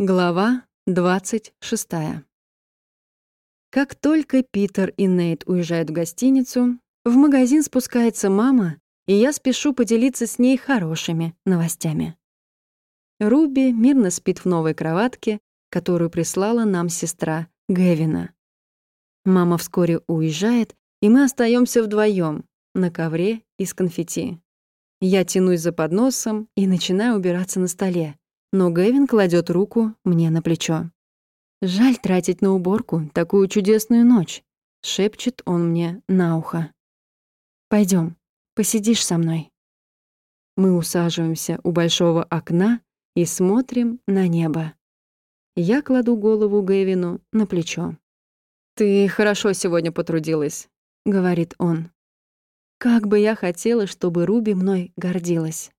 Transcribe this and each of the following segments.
Глава 26. Как только Питер и Нейт уезжают в гостиницу, в магазин спускается мама, и я спешу поделиться с ней хорошими новостями. Руби мирно спит в новой кроватке, которую прислала нам сестра Гевина. Мама вскоре уезжает, и мы остаемся вдвоем на ковре из конфетти. Я тянусь за подносом и начинаю убираться на столе, но Гэвин кладет руку мне на плечо. «Жаль тратить на уборку такую чудесную ночь», — шепчет он мне на ухо. Пойдем, посидишь со мной». Мы усаживаемся у большого окна и смотрим на небо. Я кладу голову Гэвину на плечо. «Ты хорошо сегодня потрудилась», — говорит он. «Как бы я хотела, чтобы Руби мной гордилась».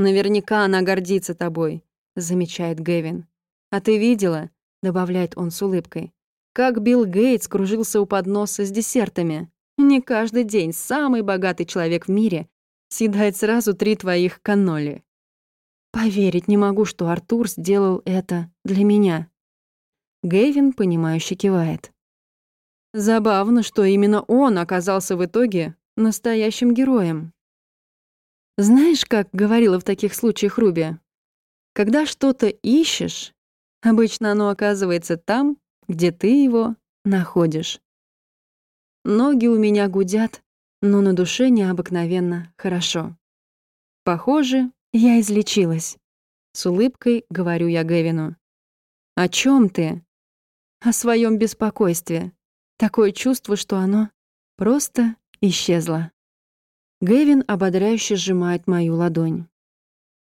«Наверняка она гордится тобой», — замечает Гэвин. «А ты видела?» — добавляет он с улыбкой. «Как Билл Гейтс кружился у подноса с десертами. Не каждый день самый богатый человек в мире съедает сразу три твоих каноли». «Поверить не могу, что Артур сделал это для меня». Гэвин, понимающе кивает. Забавно, что именно он оказался в итоге настоящим героем. Знаешь, как говорила в таких случаях Руби? Когда что-то ищешь, обычно оно оказывается там, где ты его находишь. Ноги у меня гудят, но на душе необыкновенно хорошо. Похоже, я излечилась. С улыбкой говорю я Гевину. «О чем ты?» «О своем беспокойстве. Такое чувство, что оно просто исчезло». Гэвин ободряюще сжимает мою ладонь.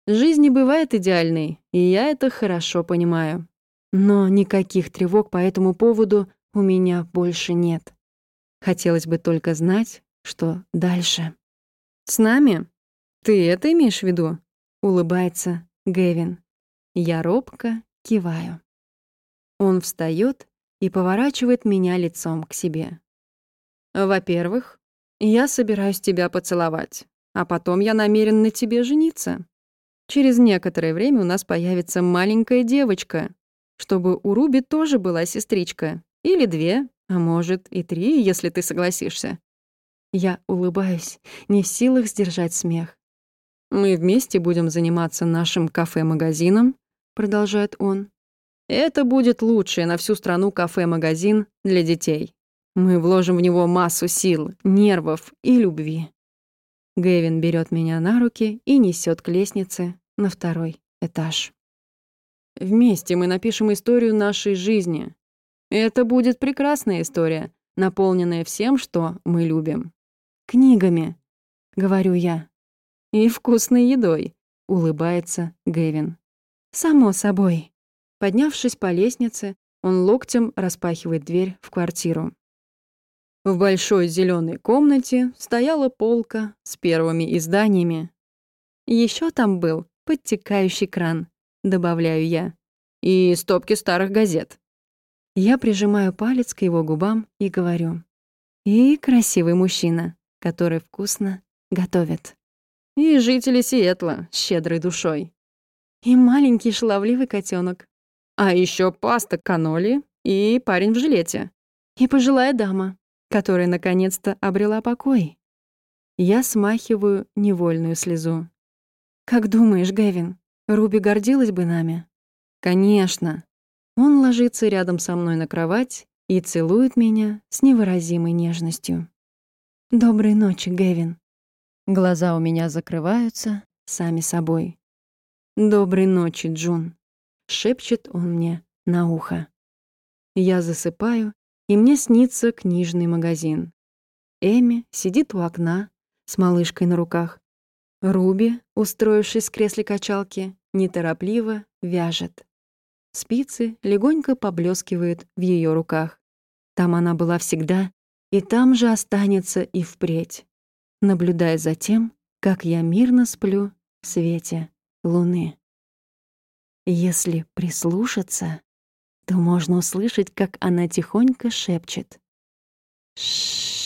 Жизнь не бывает идеальной, и я это хорошо понимаю. Но никаких тревог по этому поводу у меня больше нет. Хотелось бы только знать, что дальше. «С нами? Ты это имеешь в виду?» — улыбается Гэвин. Я робко киваю. Он встает и поворачивает меня лицом к себе. «Во-первых, я собираюсь тебя поцеловать, а потом я намерен на тебе жениться. Через некоторое время у нас появится маленькая девочка, чтобы у Руби тоже была сестричка. Или две, а может и три, если ты согласишься. Я улыбаюсь, не в силах сдержать смех. «Мы вместе будем заниматься нашим кафе-магазином», — продолжает он. «Это будет лучшее на всю страну кафе-магазин для детей. Мы вложим в него массу сил, нервов и любви. Гэвин берет меня на руки и несет к лестнице на второй этаж. Вместе мы напишем историю нашей жизни. Это будет прекрасная история, наполненная всем, что мы любим. Книгами, говорю я. И вкусной едой, улыбается Гэвин. Само собой. Поднявшись по лестнице, он локтем распахивает дверь в квартиру. В большой зеленой комнате стояла полка с первыми изданиями. Еще там был подтекающий кран, добавляю я, и стопки старых газет. Я прижимаю палец к его губам и говорю. И красивый мужчина, который вкусно готовит. И жители Сиэтла с щедрой душой. И маленький шаловливый котенок. А еще паста каноли и парень в жилете. И пожилая дама, которая наконец-то обрела покой. Я смахиваю невольную слезу. «Как думаешь, Гэвин, Руби гордилась бы нами?» «Конечно». Он ложится рядом со мной на кровать и целует меня с невыразимой нежностью. «Доброй ночи, Гэвин». Глаза у меня закрываются сами собой. «Доброй ночи, Джун», — шепчет он мне на ухо. Я засыпаю и мне снится книжный магазин. Эми сидит у окна с малышкой на руках. Руби, устроившись в кресле качалки, неторопливо вяжет. Спицы легонько поблескивают в ее руках. Там она была всегда, и там же останется и впредь, наблюдая за тем, как я мирно сплю в свете луны. Если прислушаться, то можно услышать, как она тихонько шепчет. Шш.